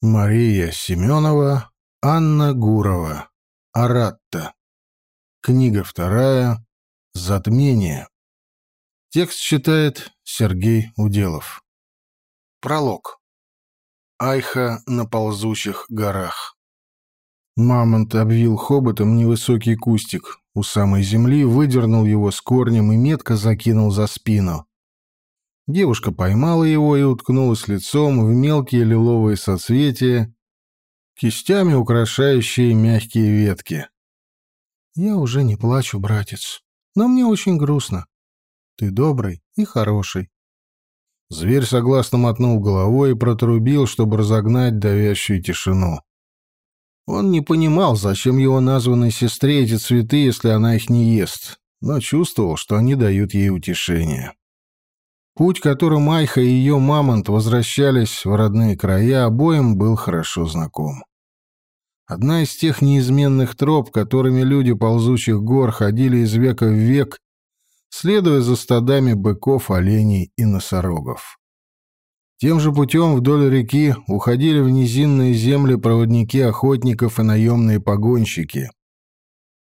Мария Семенова, Анна Гурова. Аратта. Книга вторая. Затмение. Текст читает Сергей Уделов. Пролог. Айха на ползучих горах. Мамонт обвил хоботом невысокий кустик у самой земли, выдернул его с корнем и метко закинул за спину. Девушка поймала его и уткнулась лицом в мелкие лиловые соцветия, кистями украшающие мягкие ветки. «Я уже не плачу, братец, но мне очень грустно. Ты добрый и хороший». Зверь согласно мотнул головой и протрубил, чтобы разогнать давящую тишину. Он не понимал, зачем его названной сестре эти цветы, если она их не ест, но чувствовал, что они дают ей утешение. Путь, которым Айха и ее мамонт возвращались в родные края, обоим был хорошо знаком. Одна из тех неизменных троп, которыми люди ползучих гор ходили из века в век, следуя за стадами быков, оленей и носорогов. Тем же путем вдоль реки уходили в низинные земли проводники охотников и наемные погонщики.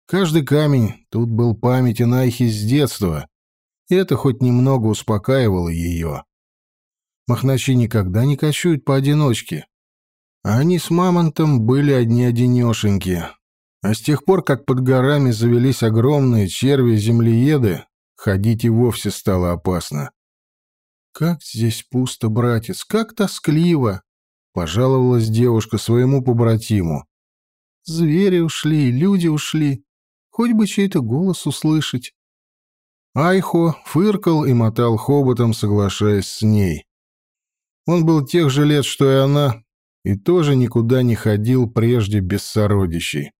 Каждый камень тут был памятен Айхе с детства, и это хоть немного успокаивало ее. Махначи никогда не кочуют поодиночке. А они с мамонтом были одни-одинешеньки. А с тех пор, как под горами завелись огромные черви-землееды, ходить и вовсе стало опасно. «Как здесь пусто, братец, как тоскливо!» — пожаловалась девушка своему побратиму. «Звери ушли, люди ушли. Хоть бы чей-то голос услышать». Айхо фыркал и мотал хоботом, соглашаясь с ней. Он был тех же лет, что и она, и тоже никуда не ходил прежде без сородичей.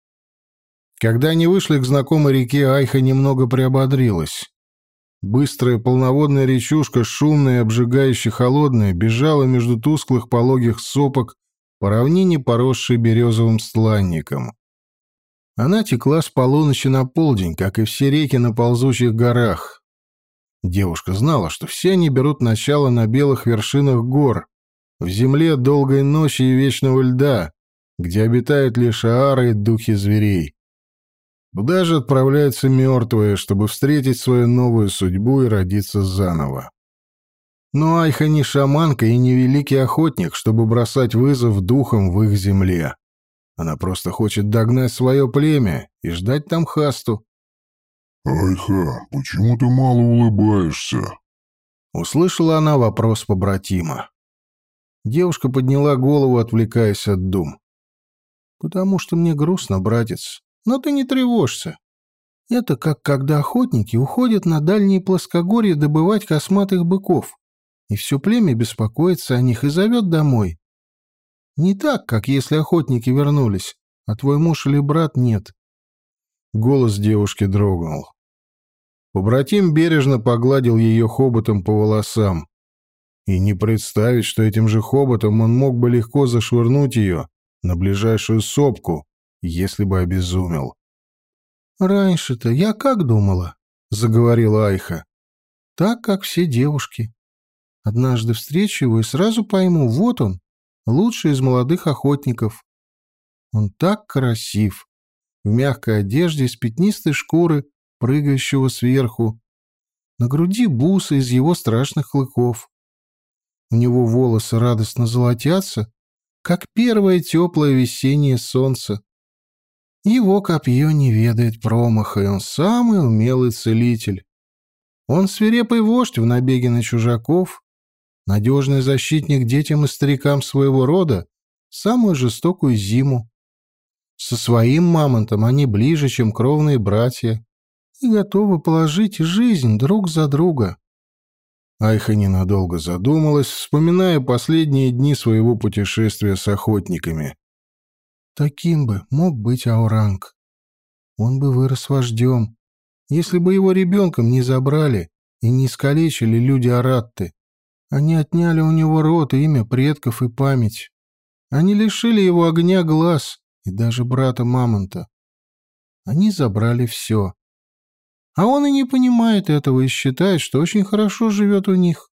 Когда они вышли к знакомой реке, Айха немного приободрилась. Быстрая полноводная речушка, шумная и обжигающе холодная, бежала между тусклых пологих сопок по равнине, поросшей березовым стланником. Она текла с полуночи на полдень, как и все реки на ползучих горах. Девушка знала, что все они берут начало на белых вершинах гор, в земле долгой ночи и вечного льда, где обитают лишь аары и духи зверей. Куда же отправляются мертвые, чтобы встретить свою новую судьбу и родиться заново? Но Айха не шаманка и не великий охотник, чтобы бросать вызов духам в их земле. Она просто хочет догнать свое племя и ждать там Хасту. «Айха, почему ты мало улыбаешься?» Услышала она вопрос побратима. Девушка подняла голову, отвлекаясь от дум. «Потому что мне грустно, братец. Но ты не тревожься. Это как когда охотники уходят на дальние плоскогорья добывать косматых быков, и все племя беспокоится о них и зовет домой. Не так, как если охотники вернулись, а твой муж или брат нет. Голос девушки дрогнул. Побратим бережно погладил ее хоботом по волосам. И не представить, что этим же хоботом он мог бы легко зашвырнуть ее на ближайшую сопку, если бы обезумел. «Раньше-то я как думала?» — заговорила Айха. «Так, как все девушки. Однажды встречу его и сразу пойму, вот он, лучший из молодых охотников. Он так красив, в мягкой одежде из пятнистой шкуры, прыгающего сверху. На груди бусы из его страшных клыков. У него волосы радостно золотятся, как первое теплое весеннее солнце. Его копье не ведает промаха, и он самый умелый целитель. Он свирепый вождь в набеге на чужаков, надежный защитник детям и старикам своего рода самую жестокую зиму. Со своим мамонтом они ближе, чем кровные братья, и готовы положить жизнь друг за друга. Айха ненадолго задумалась, вспоминая последние дни своего путешествия с охотниками. Таким бы мог быть Ауранг. Он бы вырос вождем, если бы его ребенком не забрали и не искалечили люди Аратты. Они отняли у него род, имя предков и память. Они лишили его огня глаз и даже брата Мамонта. Они забрали все. А он и не понимает этого и считает, что очень хорошо живет у них.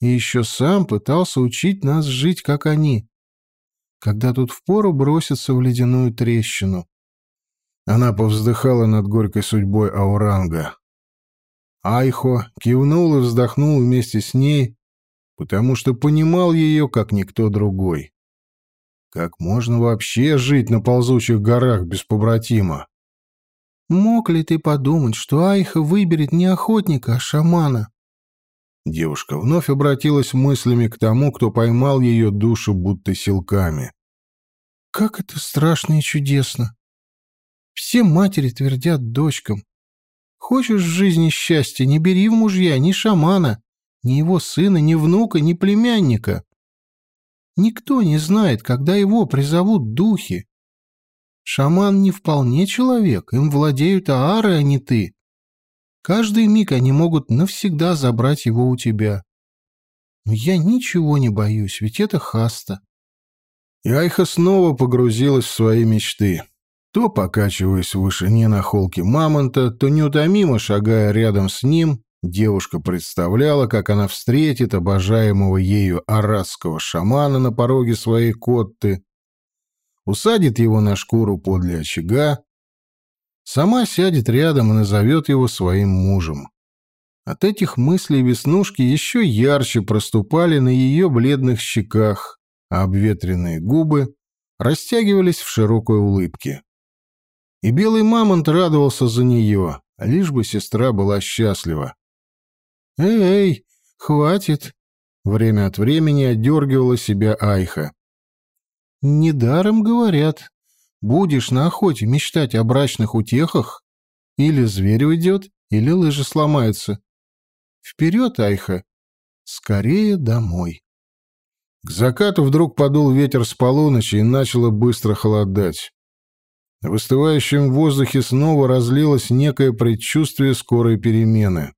И еще сам пытался учить нас жить, как они. когда тут впору броситься в ледяную трещину. Она повздыхала над горькой судьбой Ауранга. Айхо кивнул и вздохнул вместе с ней, потому что понимал ее, как никто другой. Как можно вообще жить на ползучих горах без побратима? Мог ли ты подумать, что Айха выберет не охотника, а шамана? Девушка вновь обратилась мыслями к тому, кто поймал ее душу будто силками. Как это страшно и чудесно! Все матери твердят дочкам. Хочешь в жизни счастья, не бери в мужья ни шамана, ни его сына, ни внука, ни племянника. Никто не знает, когда его призовут духи. Шаман не вполне человек, им владеют аары, а не ты. Каждый миг они могут навсегда забрать его у тебя. Но я ничего не боюсь, ведь это Хаста. И Айха снова погрузилась в свои мечты. То покачиваясь в вышине на холке мамонта, то неутомимо шагая рядом с ним, девушка представляла, как она встретит обожаемого ею аратского шамана на пороге своей котты, усадит его на шкуру подле очага, сама сядет рядом и назовет его своим мужем. От этих мыслей веснушки еще ярче проступали на ее бледных щеках, а обветренные губы растягивались в широкой улыбке. И белый мамонт радовался за нее, лишь бы сестра была счастлива. «Эй, хватит!» — время от времени отдергивала себя Айха. «Недаром говорят, будешь на охоте мечтать о брачных утехах, или зверь уйдет, или лыжи сломаются. Вперед, Айха! Скорее домой!» К закату вдруг подул ветер с полуночи и начало быстро холодать. В остывающем воздухе снова разлилось некое предчувствие скорой перемены.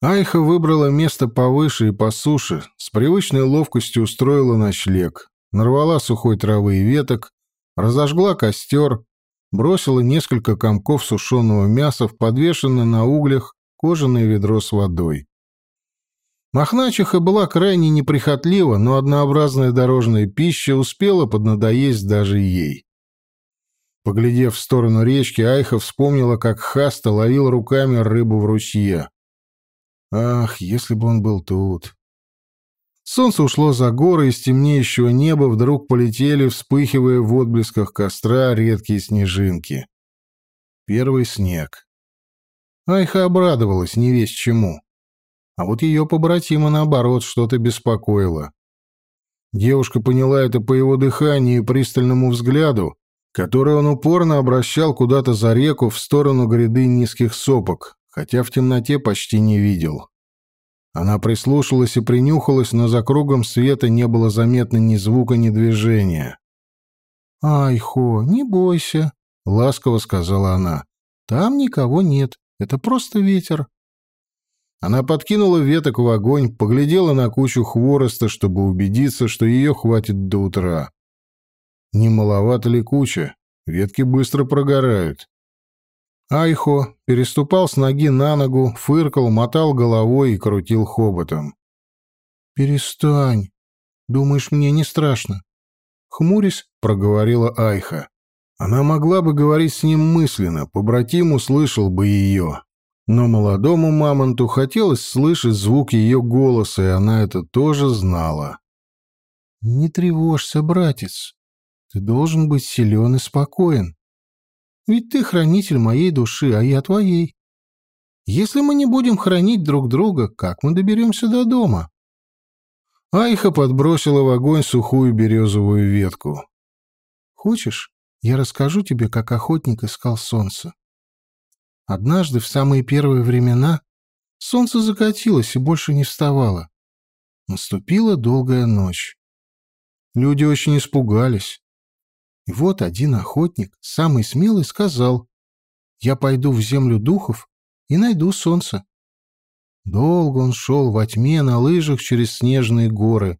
Айха выбрала место повыше и по суше, с привычной ловкостью устроила ночлег, нарвала сухой травы и веток, разожгла костер, бросила несколько комков сушеного мяса в подвешенное на углях кожаное ведро с водой. Мохначиха была крайне неприхотлива, но однообразная дорожная пища успела поднадоесть даже ей. Поглядев в сторону речки, Айха вспомнила, как Хаста ловил руками рыбу в ручье. Ах, если бы он был тут. Солнце ушло за горы, из темнеющего неба вдруг полетели, вспыхивая в отблесках костра, редкие снежинки. Первый снег. Айха обрадовалась, не весь чему. А вот ее побратима, наоборот, что-то беспокоило. Девушка поняла это по его дыханию и пристальному взгляду, который он упорно обращал куда-то за реку в сторону гряды низких сопок, хотя в темноте почти не видел. Она прислушалась и принюхалась, но за кругом света не было заметно ни звука, ни движения. «Айхо, не бойся», — ласково сказала она. «Там никого нет, это просто ветер». Она подкинула веток в огонь, поглядела на кучу хвороста, чтобы убедиться, что ее хватит до утра. Не маловато ли куча? Ветки быстро прогорают. Айхо переступал с ноги на ногу, фыркал, мотал головой и крутил хоботом. «Перестань. Думаешь, мне не страшно?» Хмурясь, проговорила Айха. Она могла бы говорить с ним мысленно, побратим услышал бы ее. Но молодому мамонту хотелось слышать звук ее голоса, и она это тоже знала. «Не тревожься, братец. Ты должен быть силен и спокоен. Ведь ты хранитель моей души, а я твоей. Если мы не будем хранить друг друга, как мы доберемся до дома?» Айха подбросила в огонь сухую березовую ветку. «Хочешь, я расскажу тебе, как охотник искал солнце?» Однажды, в самые первые времена, солнце закатилось и больше не вставало. Наступила долгая ночь. Люди очень испугались. И вот один охотник, самый смелый, сказал, «Я пойду в землю духов и найду солнце». Долго он шел во тьме на лыжах через снежные горы.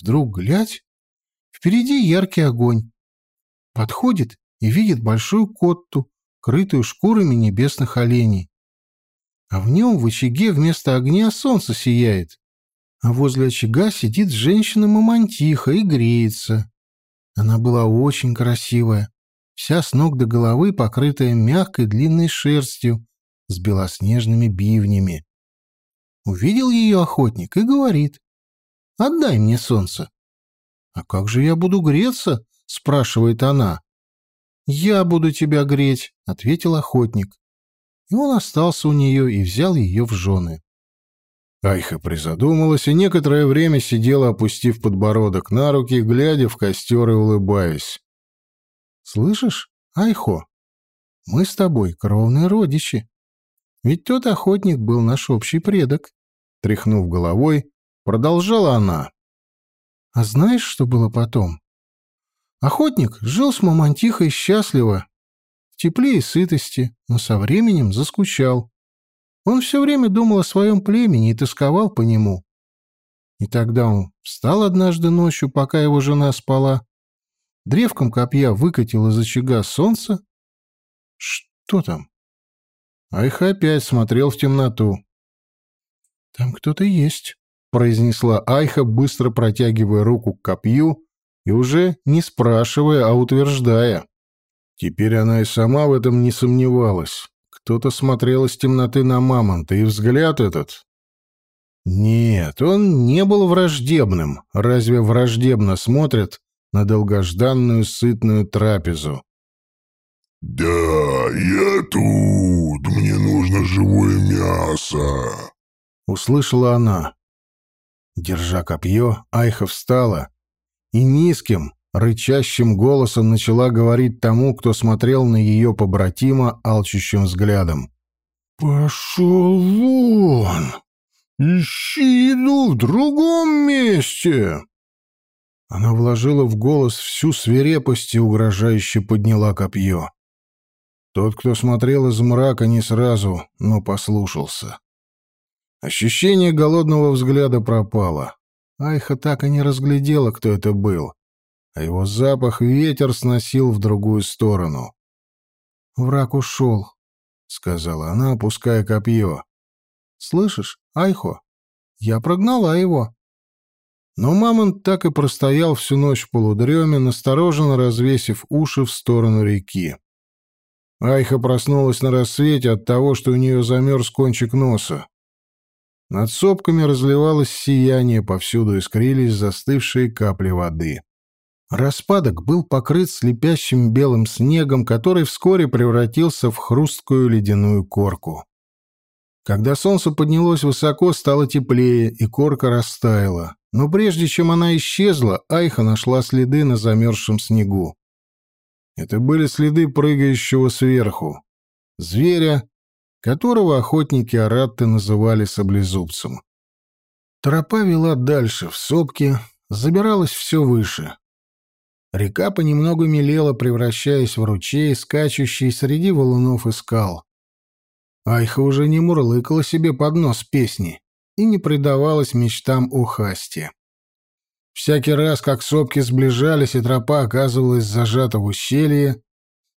Вдруг, глядь, впереди яркий огонь. Подходит и видит большую котту, крытую шкурами небесных оленей. А в нем в очаге вместо огня солнце сияет. А возле очага сидит женщина-мамонтиха и греется. Она была очень красивая, вся с ног до головы покрытая мягкой длинной шерстью с белоснежными бивнями. Увидел ее охотник и говорит, «Отдай мне солнце». «А как же я буду греться?» — спрашивает она. «Я буду тебя греть», — ответил охотник. И он остался у нее и взял ее в жены. Айха призадумалась и некоторое время сидела, опустив подбородок на руки, глядя в костер и улыбаясь. «Слышишь, Айхо, мы с тобой кровные родичи. Ведь тот охотник был наш общий предок». Тряхнув головой, продолжала она. «А знаешь, что было потом? Охотник жил с мамой тихо и счастливо, в тепле и сытости, но со временем заскучал. Он все время думал о своем племени и тосковал по нему. И тогда он встал однажды ночью, пока его жена спала, древком копья выкатил из очага солнце. Что там? Айха опять смотрел в темноту. «Там кто-то есть», — произнесла Айха, быстро протягивая руку к копью и уже не спрашивая, а утверждая. Теперь она и сама в этом не сомневалась. Кто-то смотрел из темноты на мамонта, и взгляд этот... Нет, он не был враждебным. Разве враждебно смотрят на долгожданную сытную трапезу? «Да, я тут. Мне нужно живое мясо», — услышала она. Держа копье, Айха встала и низким, рычащим голосом начала говорить тому, кто смотрел на ее побратима алчущим взглядом. «Пошел вон! Ищи еду в другом месте!» Она вложила в голос всю свирепость и угрожающе подняла копье. Тот, кто смотрел из мрака, не сразу, но послушался. Ощущение голодного взгляда пропало. Айха так и не разглядела, кто это был, а его запах ветер сносил в другую сторону. «Враг ушел», — сказала она, опуская копье. «Слышишь, Айхо, я прогнала его». Но мамонт так и простоял всю ночь в полудреме, настороженно развесив уши в сторону реки. Айха проснулась на рассвете от того, что у нее замерз кончик носа. Над сопками разливалось сияние, повсюду искрились застывшие капли воды. Распадок был покрыт слепящим белым снегом, который вскоре превратился в хрусткую ледяную корку. Когда солнце поднялось высоко, стало теплее, и корка растаяла. Но прежде чем она исчезла, Айха нашла следы на замерзшем снегу. Это были следы прыгающего сверху. Зверя, которого охотники Аратты называли саблезубцем. Тропа вела дальше, в сопки, забиралась все выше. Река понемногу мелела, превращаясь в ручей, скачущий среди валунов и скал. Айха уже не мурлыкала себе под нос песни и не предавалась мечтам о Хасте. Всякий раз, как сопки сближались и тропа оказывалась зажата в ущелье,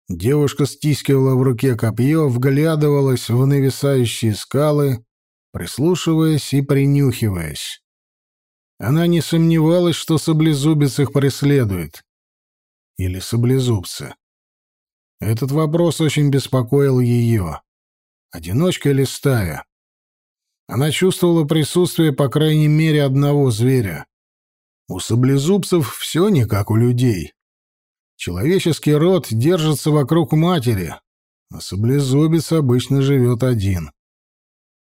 девушка стискивала в руке копье, вглядывалась в нависающие скалы, прислушиваясь и принюхиваясь. Она не сомневалась, что саблезубец их преследует или саблезубцы? Этот вопрос очень беспокоил ее. Одиночка или стая? Она чувствовала присутствие, по крайней мере, одного зверя. У саблезубцев все не как у людей. Человеческий род держится вокруг матери, а саблезубец обычно живет один.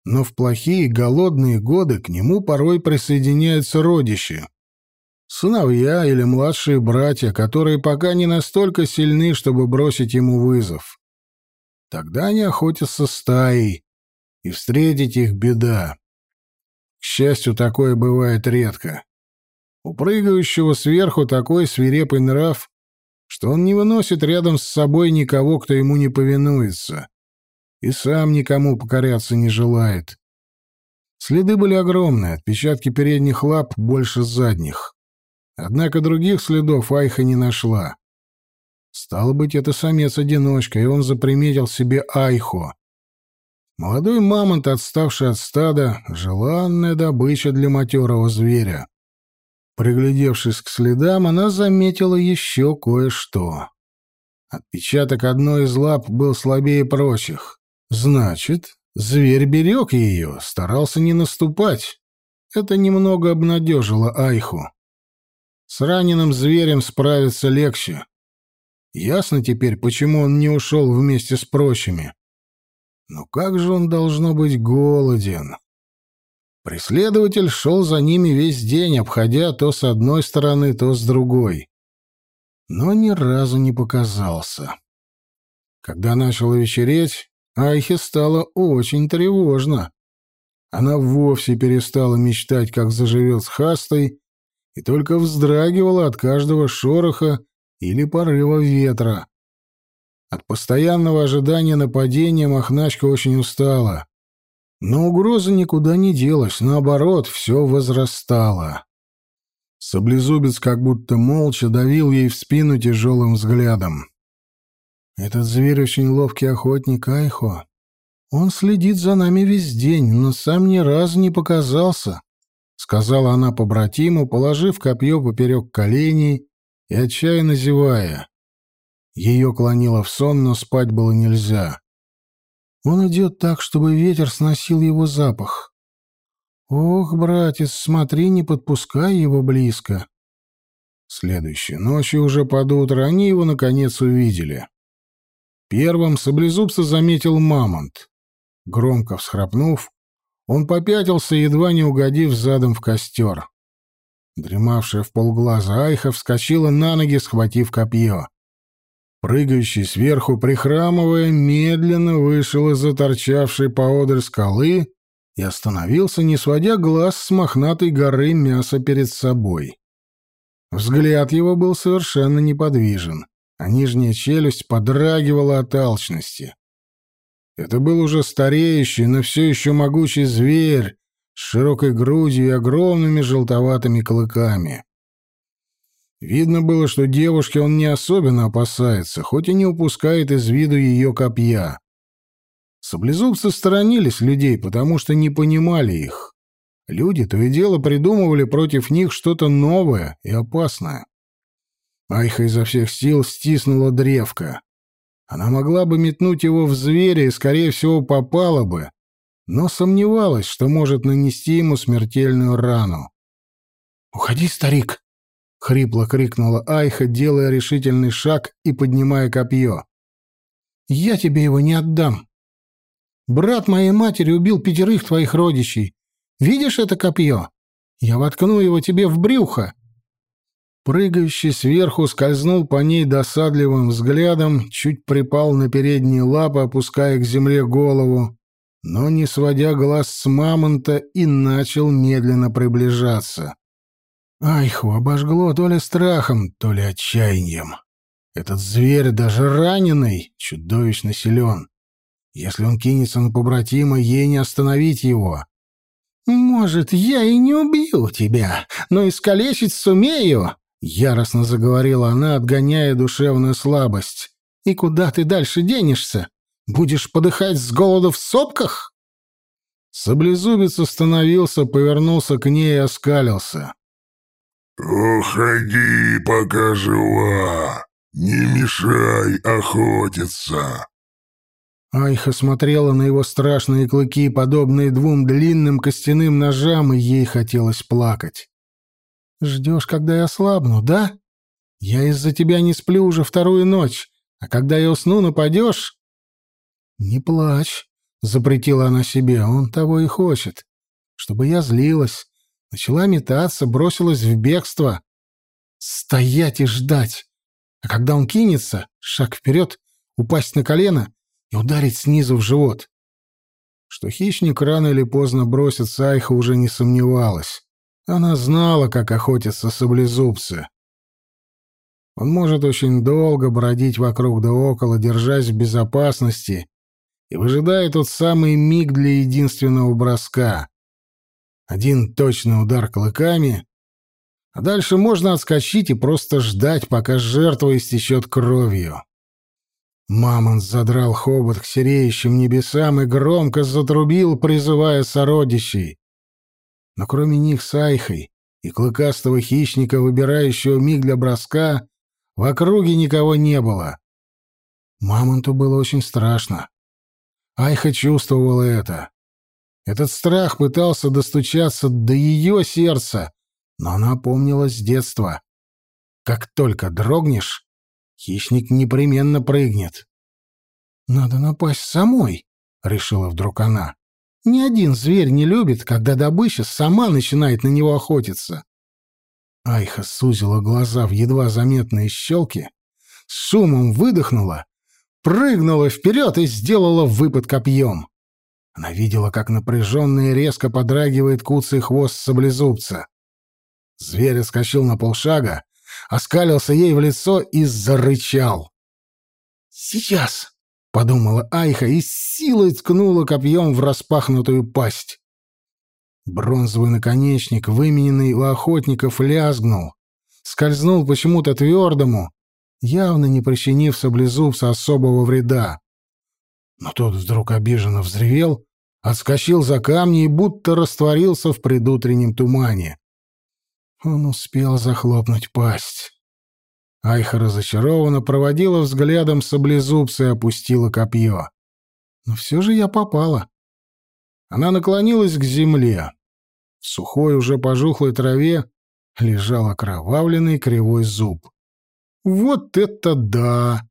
Но в плохие голодные годы к нему порой присоединяются родичи сыновья или младшие братья, которые пока не настолько сильны, чтобы бросить ему вызов. Тогда они охотятся стаей, и встретить их беда. К счастью, такое бывает редко. У прыгающего сверху такой свирепый нрав, что он не выносит рядом с собой никого, кто ему не повинуется, и сам никому покоряться не желает. Следы были огромные, отпечатки передних лап больше задних. Однако других следов Айха не нашла. Стало быть, это самец-одиночка, и он заприметил себе Айхо. Молодой мамонт, отставший от стада, желанная добыча для матерого зверя. Приглядевшись к следам, она заметила еще кое-что. Отпечаток одной из лап был слабее прочих. Значит, зверь берег ее, старался не наступать. Это немного обнадежило Айху. С раненым зверем справиться легче. Ясно теперь, почему он не ушел вместе с прочими. Но как же он должно быть голоден? Преследователь шел за ними весь день, обходя то с одной стороны, то с другой. Но ни разу не показался. Когда начало вечереть, Айхе стало очень тревожно. Она вовсе перестала мечтать, как заживет с Хастой, и только вздрагивала от каждого шороха или порыва ветра. От постоянного ожидания нападения Мохначка очень устала. Но угроза никуда не делась, наоборот, все возрастало. Саблезубец как будто молча давил ей в спину тяжелым взглядом. «Этот зверь очень ловкий охотник, Айхо. Он следит за нами весь день, но сам ни разу не показался», — сказала она побратиму, положив копье поперек коленей и отчаянно зевая. Ее клонило в сон, но спать было нельзя. Он идет так, чтобы ветер сносил его запах. Ох, братец, смотри, не подпускай его близко. Следующей ночью уже под утро они его наконец увидели. Первым саблезубца заметил мамонт. Громко всхрапнув, он попятился, едва не угодив задом в костер. Дремавшая в полглаза Айха вскочила на ноги, схватив копье. Прыгающий сверху, прихрамывая, медленно вышел из-за торчавшей поодаль скалы и остановился, не сводя глаз с мохнатой горы мяса перед собой. Взгляд его был совершенно неподвижен, а нижняя челюсть подрагивала от алчности. Это был уже стареющий, но все еще могучий зверь с широкой грудью и огромными желтоватыми клыками. Видно было, что девушке он не особенно опасается, хоть и не упускает из виду ее копья. Саблезубцы сторонились людей, потому что не понимали их. Люди то и дело придумывали против них что-то новое и опасное. Айха изо всех сил стиснула древко. Она могла бы метнуть его в зверя и, скорее всего, попала бы, но сомневалась, что может нанести ему смертельную рану. «Уходи, старик!» — хрипло крикнула Айха, делая решительный шаг и поднимая копье. «Я тебе его не отдам. Брат моей матери убил пятерых твоих родичей. Видишь это копье? Я воткну его тебе в брюхо». Прыгающий сверху скользнул по ней досадливым взглядом, чуть припал на передние лапы, опуская к земле голову, но не сводя глаз с мамонта и начал медленно приближаться. Айху обожгло то ли страхом, то ли отчаянием. Этот зверь, даже раненый, чудовищно силен. Если он кинется на побратима, ей не остановить его. «Может, я и не убью тебя, но искалечить сумею», — яростно заговорила она, отгоняя душевную слабость. «И куда ты дальше денешься? Будешь подыхать с голоду в сопках?» Саблезубец остановился, повернулся к ней и оскалился. «Уходи, пока жива! Не мешай охотиться!» Айха смотрела на его страшные клыки, подобные двум длинным костяным ножам, и ей хотелось плакать. «Ждешь, когда я слабну, да? Я из-за тебя не сплю уже вторую ночь, а когда я усну, нападешь?» «Не плачь», — запретила она себе, — «он того и хочет, чтобы я злилась, Начала метаться, бросилась в бегство. Стоять и ждать. А когда он кинется, шаг вперед, упасть на колено и ударить снизу в живот. Что хищник рано или поздно бросится, Айха уже не сомневалась. Она знала, как охотятся саблезубцы. Он может очень долго бродить вокруг да около, держась в безопасности, и выжидая тот самый миг для единственного броска. Один точный удар клыками, а дальше можно отскочить и просто ждать, пока жертва истечет кровью. Мамонт задрал хобот к сереющим небесам и громко затрубил, призывая сородичей. Но кроме них с Айхой и клыкастого хищника, выбирающего миг для броска, в округе никого не было. Мамонту было очень страшно. Айха чувствовала это. Этот страх пытался достучаться до ее сердца, но она помнила с детства. Как только дрогнешь, хищник непременно прыгнет. «Надо напасть самой», — решила вдруг она. «Ни один зверь не любит, когда добыча сама начинает на него охотиться». Айха сузила глаза в едва заметные щелки, с шумом выдохнула, прыгнула вперед и сделала выпад копьем. Она видела, как напряженно и резко подрагивает куцый хвост саблезубца. Зверь отскочил на полшага, оскалился ей в лицо и зарычал. «Сейчас!» — подумала Айха и с силой ткнула копьем в распахнутую пасть. Бронзовый наконечник, вымененный у охотников, лязгнул, скользнул почему-то твердому, явно не причинив саблезубца особого вреда. Но тот вдруг обиженно взревел, отскочил за камни и будто растворился в предутреннем тумане. Он успел захлопнуть пасть. Айха разочарованно проводила взглядом саблезубца и опустила копье. Но все же я попала. Она наклонилась к земле. В сухой, уже пожухлой траве лежал окровавленный кривой зуб. Вот это да!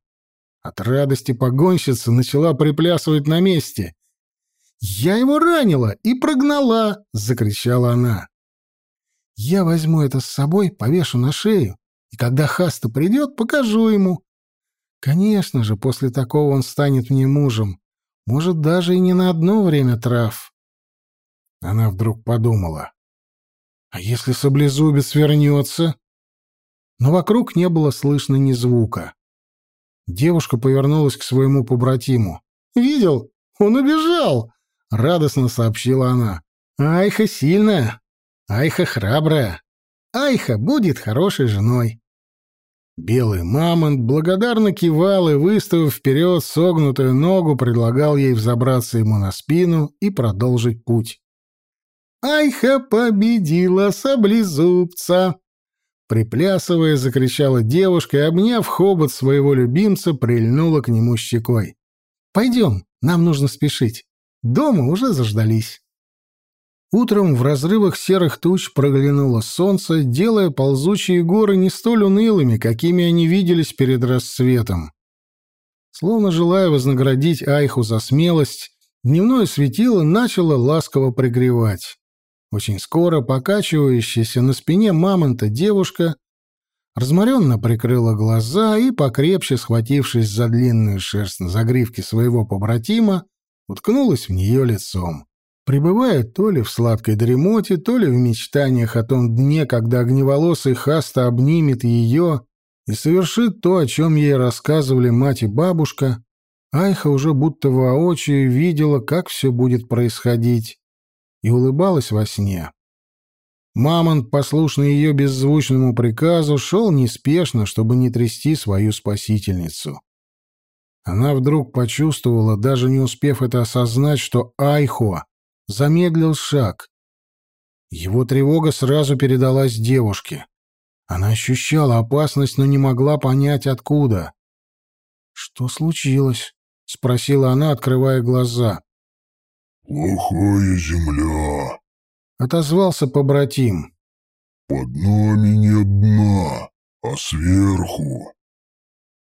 От радости погонщица начала приплясывать на месте. «Я его ранила и прогнала!» — закричала она. «Я возьму это с собой, повешу на шею, и когда Хаста придет, покажу ему. Конечно же, после такого он станет мне мужем. Может, даже и не на одно время трав». Она вдруг подумала. «А если саблезубец вернется?» Но вокруг не было слышно ни звука. Девушка повернулась к своему побратиму. «Видел? Он убежал!» — радостно сообщила она. «Айха сильная! Айха храбрая! Айха будет хорошей женой!» Белый мамонт благодарно кивал и, выставив вперед согнутую ногу, предлагал ей взобраться ему на спину и продолжить путь. «Айха победила саблезубца!» Приплясывая, закричала девушка и, обняв хобот своего любимца, прильнула к нему щекой. «Пойдем, нам нужно спешить. Дома уже заждались». Утром в разрывах серых туч проглянуло солнце, делая ползучие горы не столь унылыми, какими они виделись перед рассветом. Словно желая вознаградить Айху за смелость, дневное светило начало ласково пригревать. Очень скоро покачивающаяся на спине мамонта девушка разморенно прикрыла глаза и, покрепче схватившись за длинную шерсть на загривке своего побратима, уткнулась в нее лицом. Пребывая то ли в сладкой дремоте, то ли в мечтаниях о том дне, когда огневолосый Хаста обнимет ее и совершит то, о чем ей рассказывали мать и бабушка, Айха уже будто воочию видела, как все будет происходить и улыбалась во сне. Мамонт, послушный ее беззвучному приказу, шел неспешно, чтобы не трясти свою спасительницу. Она вдруг почувствовала, даже не успев это осознать, что Айхо замедлил шаг. Его тревога сразу передалась девушке. Она ощущала опасность, но не могла понять, откуда. «Что случилось?» — спросила она, открывая глаза. «Плохая земля», — отозвался побратим. «Под нами нет дна, а сверху...»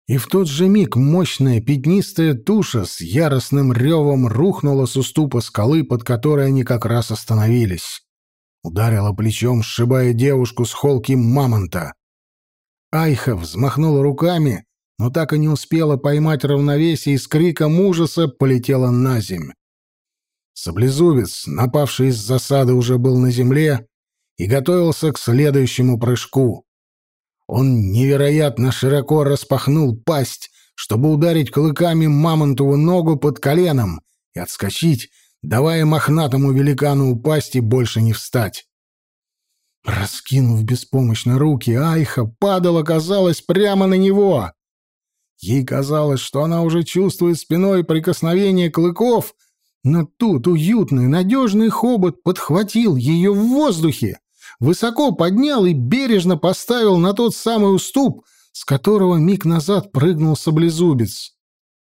И в тот же миг мощная пятнистая туша с яростным ревом рухнула с уступа скалы, под которой они как раз остановились. Ударила плечом, сшибая девушку с холки мамонта. Айха взмахнула руками, но так и не успела поймать равновесие и с криком ужаса полетела на земь. Саблезубец, напавший из засады, уже был на земле и готовился к следующему прыжку. Он невероятно широко распахнул пасть, чтобы ударить клыками мамонтову ногу под коленом и отскочить, давая мохнатому великану упасть и больше не встать. Раскинув беспомощно руки, Айха падала, казалось, прямо на него. Ей казалось, что она уже чувствует спиной прикосновение клыков — но тут уютный, надежный хобот подхватил ее в воздухе, высоко поднял и бережно поставил на тот самый уступ, с которого миг назад прыгнул саблезубец.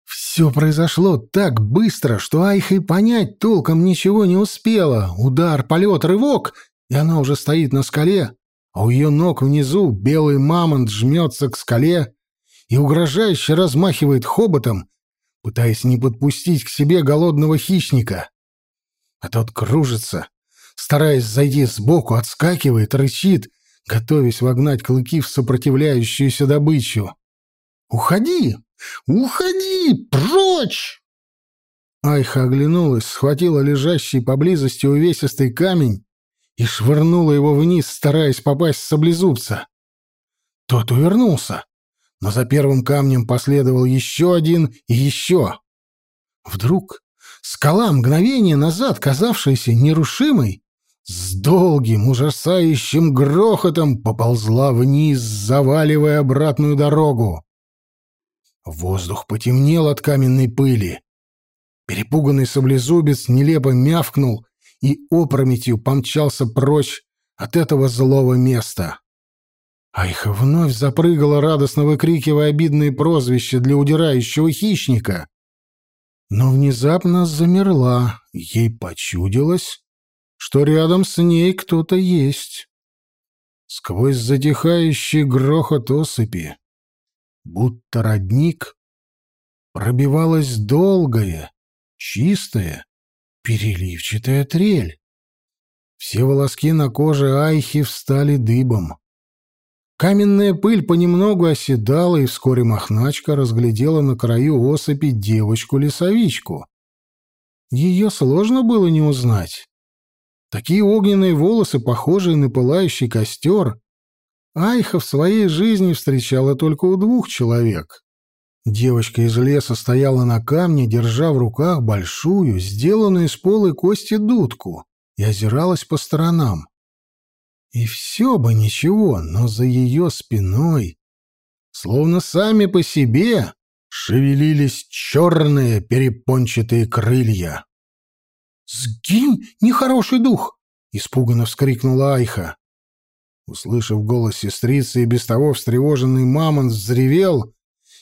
Все произошло так быстро, что Айха и понять толком ничего не успела. Удар, полет, рывок, и она уже стоит на скале, а у ее ног внизу белый мамонт жмется к скале и угрожающе размахивает хоботом, пытаясь не подпустить к себе голодного хищника. А тот кружится, стараясь зайти сбоку, отскакивает, рычит, готовясь вогнать клыки в сопротивляющуюся добычу. «Уходи! Уходи! Прочь!» Айха оглянулась, схватила лежащий поблизости увесистый камень и швырнула его вниз, стараясь попасть в саблезубца. Тот увернулся, но за первым камнем последовал еще один и еще. Вдруг скала, мгновение назад казавшаяся нерушимой, с долгим, ужасающим грохотом поползла вниз, заваливая обратную дорогу. Воздух потемнел от каменной пыли. Перепуганный саблезубец нелепо мявкнул и опрометью помчался прочь от этого злого места. Айха вновь запрыгала, радостно выкрикивая обидные прозвища для удирающего хищника. Но внезапно замерла, ей почудилось, что рядом с ней кто-то есть. Сквозь затихающий грохот осыпи, будто родник, пробивалась долгая, чистая, переливчатая трель. Все волоски на коже Айхи встали дыбом. Каменная пыль понемногу оседала, и вскоре Мохначка разглядела на краю осыпи девочку-лесовичку. Ее сложно было не узнать. Такие огненные волосы, похожие на пылающий костер, Айха в своей жизни встречала только у двух человек. Девочка из леса стояла на камне, держа в руках большую, сделанную из полой кости дудку, и озиралась по сторонам. И все бы ничего, но за ее спиной, словно сами по себе, шевелились черные перепончатые крылья. «Сгинь, нехороший дух!» — испуганно вскрикнула Айха. Услышав голос сестрицы и без того встревоженный мамонт взревел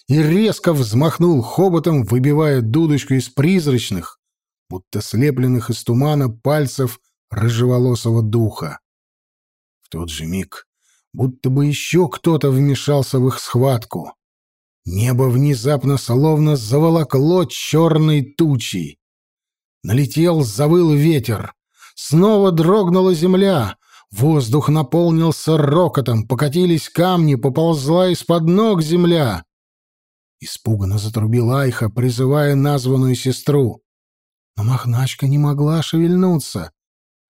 и резко взмахнул хоботом, выбивая дудочку из призрачных, будто слепленных из тумана пальцев рыжеволосого духа. В тот же миг будто бы еще кто-то вмешался в их схватку. Небо внезапно словно заволокло черной тучей. Налетел, завыл ветер. Снова дрогнула земля. Воздух наполнился рокотом, покатились камни, поползла из-под ног земля. Испуганно затрубил Айха, призывая названную сестру. Но Мохначка не могла шевельнуться.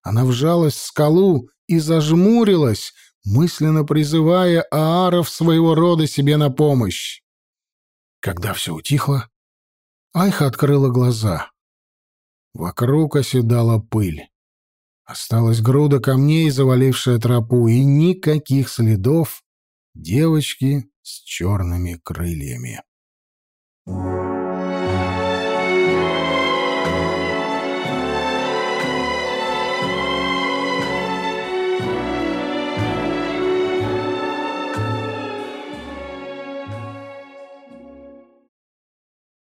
Она вжалась в скалу и зажмурилась, мысленно призывая ааров своего рода себе на помощь. Когда все утихло, Айха открыла глаза. Вокруг оседала пыль. Осталась груда камней, завалившая тропу, и никаких следов девочки с черными крыльями. Thank you.